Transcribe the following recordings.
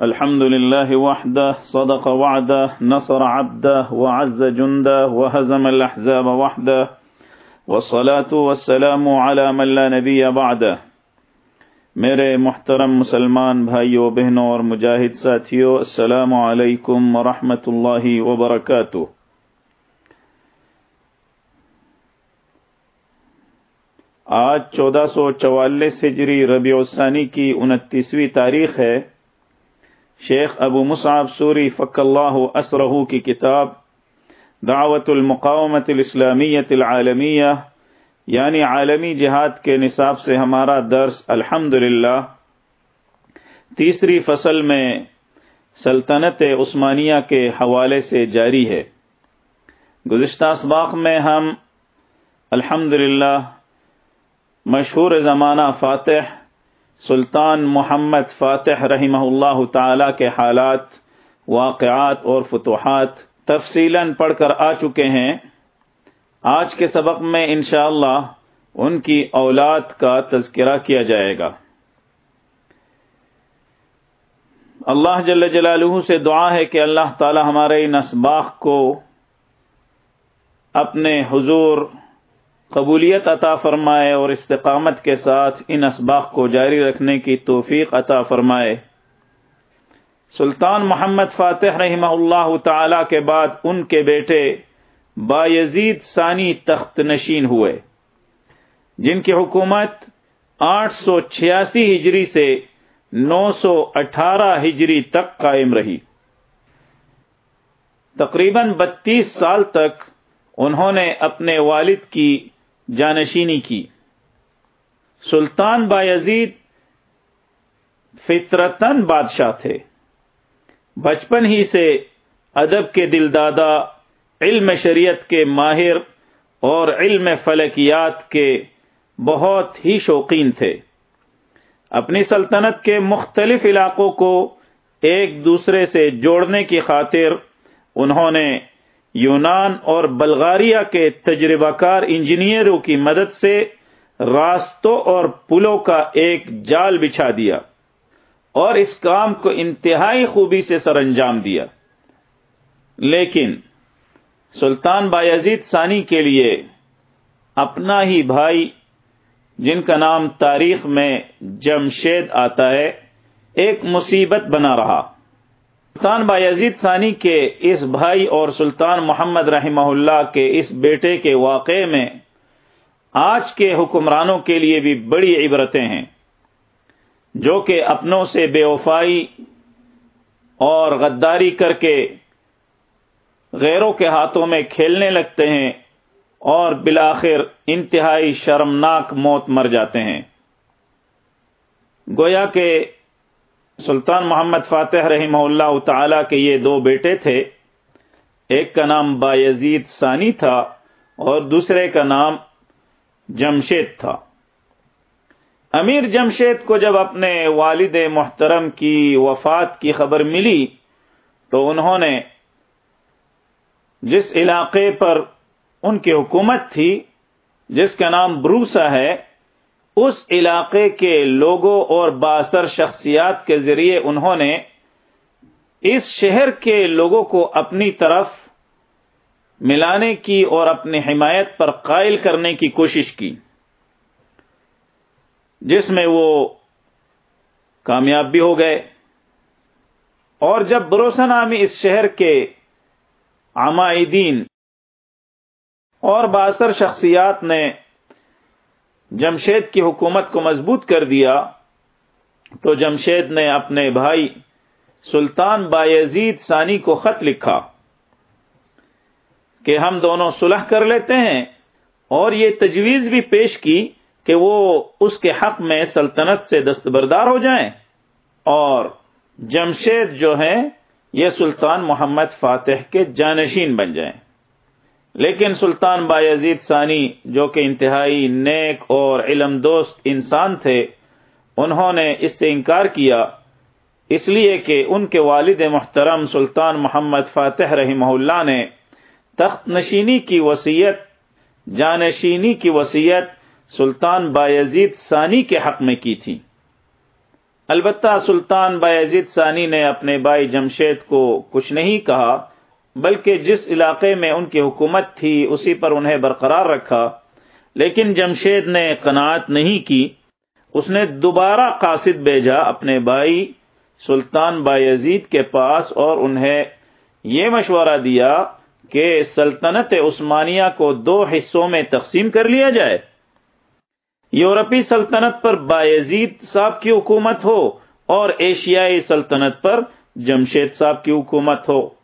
الحمد لله وحده، صدق وعده، نصر عبده، وعز جنده، وهزم الأحزاب وحده، والصلاة والسلام على من لا نبي بعده. میرے محترم مسلمان بھائیوں بہنوں اور مجاہد ساتھیوں السلام علیکم ورحمۃ اللہ وبرکاتہ۔ آج چودہ سو چوالیس ہجری ربیع الثانی کی انتیسویں تاریخ ہے۔ شیخ ابو مصعب سوری فق اللہ اسرہ کی کتاب دعوت المقامت الاسلامیت العالمیہ یعنی عالمی جہاد کے نصاب سے ہمارا درس الحمد تیسری فصل میں سلطنت عثمانیہ کے حوالے سے جاری ہے۔ گزشتہ اسباق میں ہم الحمد مشہور زمانہ فاتح سلطان محمد فاتح رحمہ اللہ تعالی کے حالات، واقعات اور فتوحات تفصیل پڑھ کر آ چکے ہیں۔ آج کے سبق میں انشاءاللہ اللہ ان کی اولاد کا تذکرہ کیا جائے گا۔ اللہ جل جلالہ سے دعا ہے کہ اللہ تعالی ہمارے ان اسباق کو اپنے حضور قبولیت عطا فرمائے اور استقامت کے ساتھ ان اسباق کو جاری رکھنے کی توفیق عطا فرمائے۔ سلطان محمد فاتح رحمہ اللہ تعالی کے بعد ان کے بیٹے با یزید ثانی تخت نشین ہوئے۔ جن کی حکومت آٹھ سو چھیاسی ہجری سے نو سو اٹھارہ ہجری تک قائم رہی۔ تقریباً بتیس سال تک انہوں نے اپنے والد کی جانشینی کی۔ سلطان بایزید فطرتن بادشاہ تھے۔ بچپن ہی سے ادب کے دل دادا، علم شریعت کے ماہر اور علم فلکیات کے بہت ہی شوقین تھے۔ اپنی سلطنت کے مختلف علاقوں کو ایک دوسرے سے جوڑنے کی خاطر انہوں نے یونان اور بلغاریہ کے تجربہ کار انجینئروں کی مدد سے راستوں اور پلوں کا ایک جال بچھا دیا اور اس کام کو انتہائی خوبی سے سر انجام دیا۔ لیکن سلطان بایزید ثانی کے لیے اپنا ہی بھائی، جن کا نام تاریخ میں جمشید آتا ہے، ایک مصیبت بنا رہا۔ سلطان بایزید ثانی کے اس بھائی اور سلطان محمد رحمہ اللہ کے اس بیٹے کے واقعے میں آج کے حکمرانوں کے لیے بھی بڑی عبرتیں ہیں، جو کہ اپنوں سے بے وفائی اور غداری کر کے غیروں کے ہاتھوں میں کھیلنے لگتے ہیں اور بلاخر انتہائی شرمناک موت مر جاتے ہیں۔ گویا کہ سلطان محمد فاتح رحمہ اللہ تعالی کے یہ دو بیٹے تھے۔ ایک کا نام با یزید ثانی تھا اور دوسرے کا نام جمشید تھا۔ امیر جمشید کو جب اپنے والد محترم کی وفات کی خبر ملی تو انہوں نے جس علاقے پر ان کی حکومت تھی، جس کا نام بروسا ہے اس علاقے کے لوگوں اور باثر شخصیات کے ذریعے انہوں نے اس شہر کے لوگوں کو اپنی طرف ملانے کی اور اپنی حمایت پر قائل کرنے کی کوشش کی، جس میں وہ کامیاب بھی ہو گئے۔ اور جب بروسہ نامی اس شہر کے عمائدین اور باثر شخصیات نے جمشید کی حکومت کو مضبوط کر دیا تو جمشید نے اپنے بھائی سلطان بایزید ثانی کو خط لکھا کہ ہم دونوں صلح کر لیتے ہیں اور یہ تجویز بھی پیش کی کہ وہ اس کے حق میں سلطنت سے دستبردار ہو جائیں اور جمشید جو ہیں یہ سلطان محمد فاتح کے جانشین بن جائیں۔ لیکن سلطان بایزید ثانی، جو کہ انتہائی نیک اور علم دوست انسان تھے، انہوں نے اس سے انکار کیا، اس لیے کہ ان کے والد محترم سلطان محمد فاتح رحمہ اللہ نے تخت نشینی کی وسیعت جانشینی کی وسیعت سلطان بایزید ثانی کے حق میں کی تھی۔ البتہ سلطان بایزید ثانی نے اپنے بھائی جمشید کو کچھ نہیں کہا بلکہ جس علاقے میں ان کی حکومت تھی اسی پر انہیں برقرار رکھا، لیکن جمشید نے قناعت نہیں کی۔ اس نے دوبارہ قاصد بھیجا اپنے بھائی سلطان بایزید کے پاس اور انہیں یہ مشورہ دیا کہ سلطنت عثمانیہ کو دو حصوں میں تقسیم کر لیا جائے۔ یورپی سلطنت پر بایزید صاحب کی حکومت ہو اور ایشیائی سلطنت پر جمشید صاحب کی حکومت ہو۔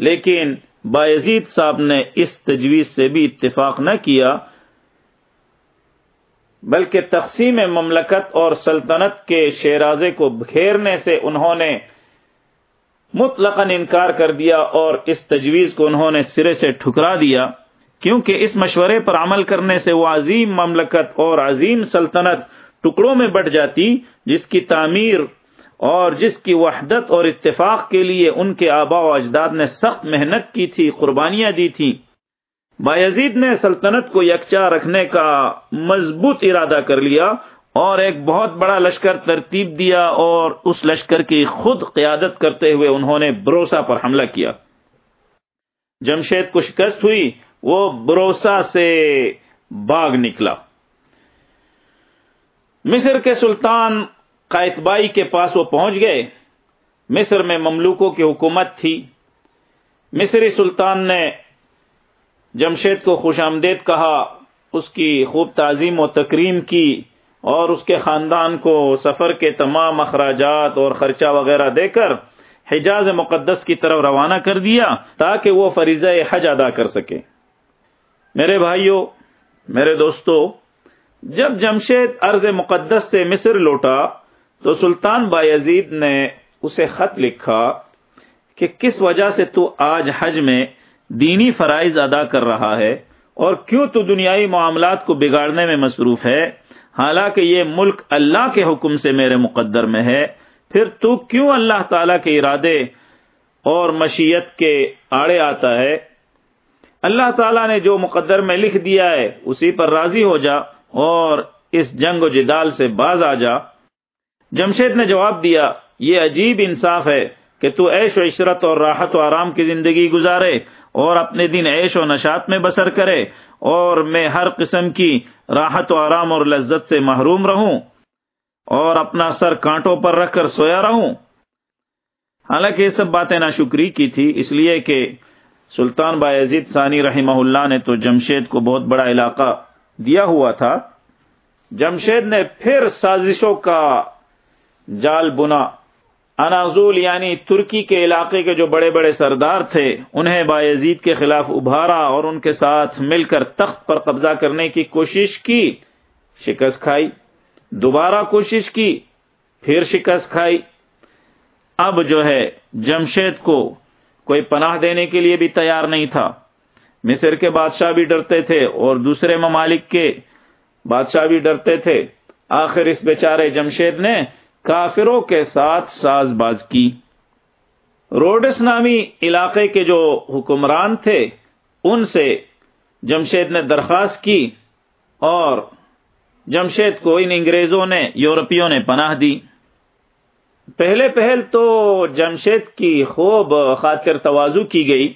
لیکن بایزید صاحب نے اس تجویز سے بھی اتفاق نہ کیا، بلکہ تقسیم مملکت اور سلطنت کے شیرازے کو بکھیرنے سے انہوں نے مطلق انکار کر دیا اور اس تجویز کو انہوں نے سرے سے ٹھکرا دیا۔ کیونکہ اس مشورے پر عمل کرنے سے وہ عظیم مملکت اور عظیم سلطنت ٹکڑوں میں بٹ جاتی، جس کی تعمیر اور جس کی وحدت اور اتفاق کے لیے ان کے آبا و اجداد نے سخت محنت کی تھی، قربانیاں دی تھی بایزید نے سلطنت کو یکجا رکھنے کا مضبوط ارادہ کر لیا اور ایک بہت بڑا لشکر ترتیب دیا اور اس لشکر کی خود قیادت کرتے ہوئے انہوں نے بروسا پر حملہ کیا۔ جمشید کو شکست ہوئی، وہ بروسا سے باغ نکلا۔ مصر کے سلطان قائتبائی کے پاس وہ پہنچ گئے۔ مصر میں مملوکوں کی حکومت تھی۔ مصری سلطان نے جمشید کو خوش آمدید کہا، اس کی خوب تعظیم و تکریم کی اور اس کے خاندان کو سفر کے تمام اخراجات اور خرچہ وغیرہ دے کر حجاز مقدس کی طرف روانہ کر دیا تاکہ وہ فریضہ حج ادا کر سکے۔ میرے بھائیوں میرے دوستو، جب جمشید ارض مقدس سے مصر لوٹا تو سلطان بایزید نے اسے خط لکھا کہ کس وجہ سے تو آج حج میں دینی فرائض ادا کر رہا ہے اور کیوں تو دنیائی معاملات کو بگاڑنے میں مصروف ہے؟ حالانکہ یہ ملک اللہ کے حکم سے میرے مقدر میں ہے، پھر تو کیوں اللہ تعالی کے ارادے اور مشیت کے آڑے آتا ہے؟ اللہ تعالیٰ نے جو مقدر میں لکھ دیا ہے، اسی پر راضی ہو جا اور اس جنگ و جدال سے باز آ جا۔ جمشید نے جواب دیا، یہ عجیب انصاف ہے کہ تو عیش و عشرت اور راحت و آرام کی زندگی گزارے اور اپنے دن عیش و نشات میں بسر کرے اور میں ہر قسم کی راحت و آرام اور لذت سے محروم رہوں اور اپنا سر کانٹوں پر رکھ کر سویا رہوں۔ حالانکہ یہ سب باتیں ناشکری کی تھی، اس لیے کہ سلطان بایزید ثانی رحمہ اللہ نے تو جمشید کو بہت بڑا علاقہ دیا ہوا تھا۔ جمشید نے پھر سازشوں کا جال بنا۔ انازول یعنی ترکی کے علاقے کے جو بڑے بڑے سردار تھے، انہیں بایزید کے خلاف ابھارا اور ان کے ساتھ مل کر تخت پر قبضہ کرنے کی کوشش کی۔ شکست کھائی۔ دوبارہ کوشش کی۔ پھر شکست کھائی۔ اب جو ہے، جمشید کو کوئی پناہ دینے کے لیے بھی تیار نہیں تھا۔ مصر کے بادشاہ بھی ڈرتے تھے اور دوسرے ممالک کے بادشاہ بھی ڈرتے تھے۔ آخر اس بیچارے جمشید نے کافروں کے ساتھ ساز باز کی۔ روڈس نامی علاقے کے جو حکمران تھے، ان سے جمشید نے درخواست کی اور جمشید کو ان انگریزوں نے، یورپیوں نے پناہ دی۔ پہلے پہل تو جمشید کی خوب خاطر توازو کی گئی،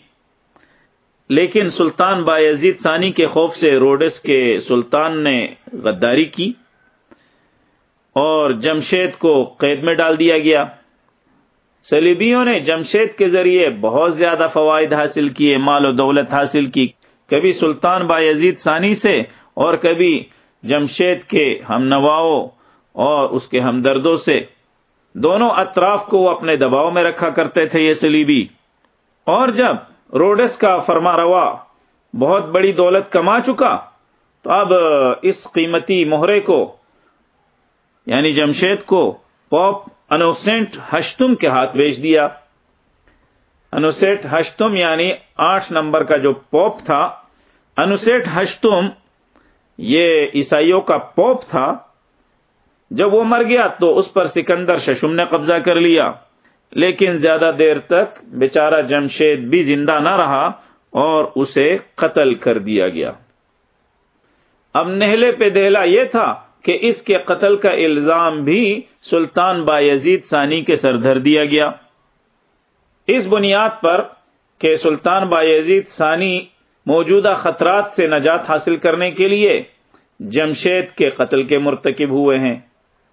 لیکن سلطان بایزید ثانی کے خوف سے روڈس کے سلطان نے غداری کی۔ اور جمشید کو قید میں ڈال دیا گیا۔ سلیبیوں نے جمشید کے ذریعے بہت زیادہ فوائد حاصل کیے، مال و دولت حاصل کی۔ کبھی سلطان با یزید ثانی سے اور کبھی جمشید کے ہم نواؤں اور اس کے ہمدردوں سے۔ دونوں اطراف کو وہ اپنے دباؤ میں رکھا کرتے تھے یہ سلیبی اور جب روڈس کا فرما روا بہت بڑی دولت کما چکا، تو اب اس قیمتی مہرے کو یعنی جمشید کو پوپ انوسینٹ ہشتم کے ہاتھ بیچ دیا۔ انوسیٹ ہشتم یعنی آٹھ نمبر کا جو پوپ تھا انوسیٹ ہشتم یہ عیسائیوں کا پوپ تھا۔ جب وہ مر گیا تو اس پر سکندر ششم نے قبضہ کر لیا۔ لیکن زیادہ دیر تک بیچارہ جمشید بھی زندہ نہ رہا اور اسے قتل کر دیا گیا۔ اب نہلے پہ دہلا یہ تھا کہ اس کے قتل کا الزام بھی سلطان با یزید ثانی کے سر دھر دیا گیا۔ اس بنیاد پر کہ سلطان با یزید ثانی موجودہ خطرات سے نجات حاصل کرنے کے لیے جمشید کے قتل کے مرتکب ہوئے ہیں۔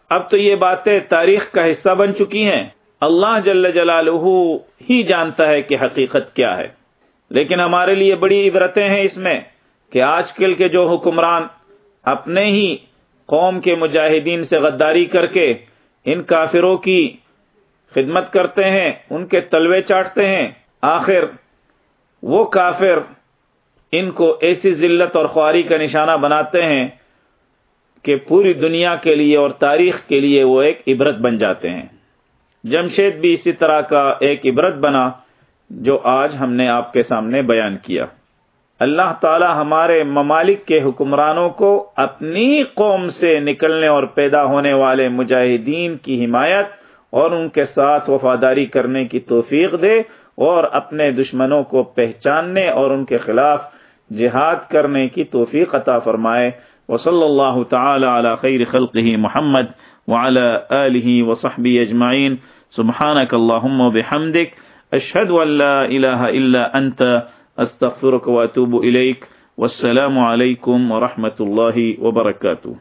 اب تو یہ باتیں تاریخ کا حصہ بن چکی ہیں۔ اللہ جل جلالہ ہی جانتا ہے کہ حقیقت کیا ہے۔ لیکن ہمارے لیے بڑی عبرتیں ہیں اس میں کہ آج کل کے جو حکمران اپنے ہی قوم کے مجاہدین سے غداری کر کے ان کافروں کی خدمت کرتے ہیں، ان کے تلوے چاٹتے ہیں۔ آخر وہ کافر ان کو ایسی ذلت اور خواری کا نشانہ بناتے ہیں کہ پوری دنیا کے لیے اور تاریخ کے لیے وہ ایک عبرت بن جاتے ہیں۔ جمشید بھی اسی طرح کا ایک عبرت بنا جو آج ہم نے آپ کے سامنے بیان کیا۔ اللہ تعالی ہمارے ممالک کے حکمرانوں کو اپنی قوم سے نکلنے اور پیدا ہونے والے مجاہدین کی حمایت اور ان کے ساتھ وفاداری کرنے کی توفیق دے اور اپنے دشمنوں کو پہچاننے اور ان کے خلاف جہاد کرنے کی توفیق عطا فرمائے۔ وصلی اللہ تعالی علی خیر خلقه محمد وعلى آله وصحبه اجمعین۔ سبحانك اللهم وبحمدك اشهد ان لا اله الا انت۔ استغفرك واتوب اليك والسلام عليكم ورحمۃ الله وبركاته